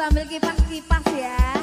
sambil kipas-kipas ya.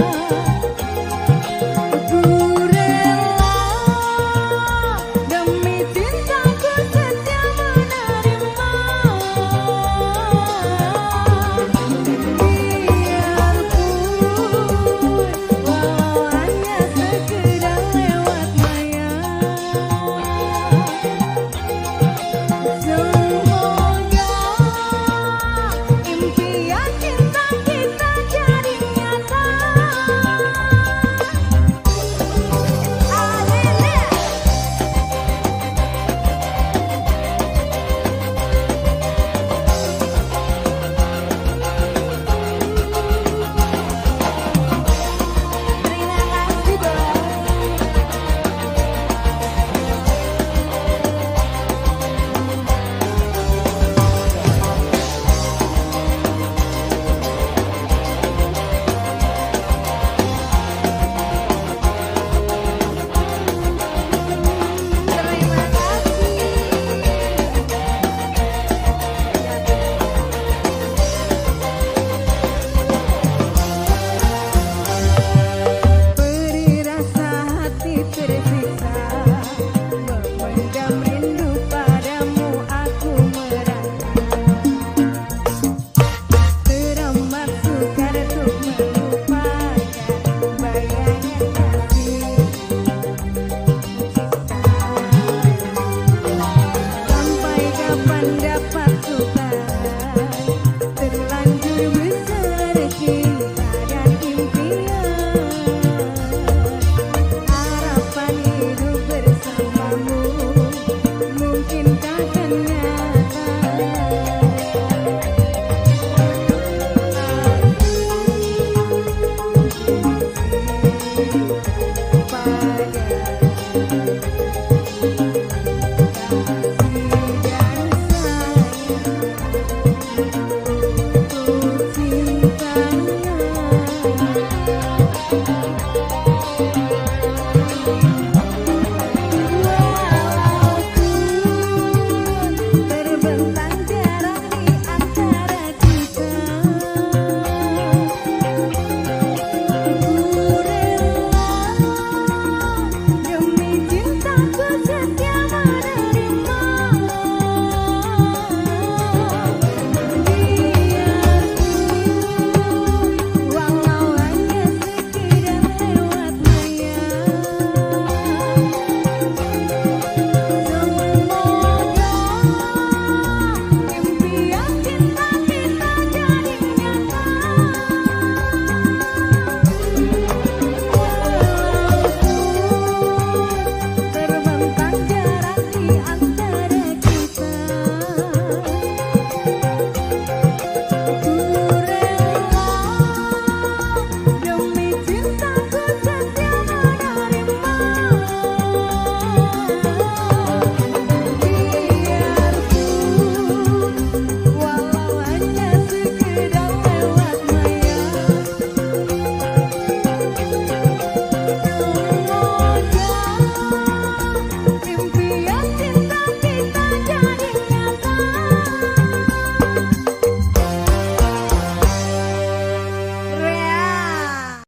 love.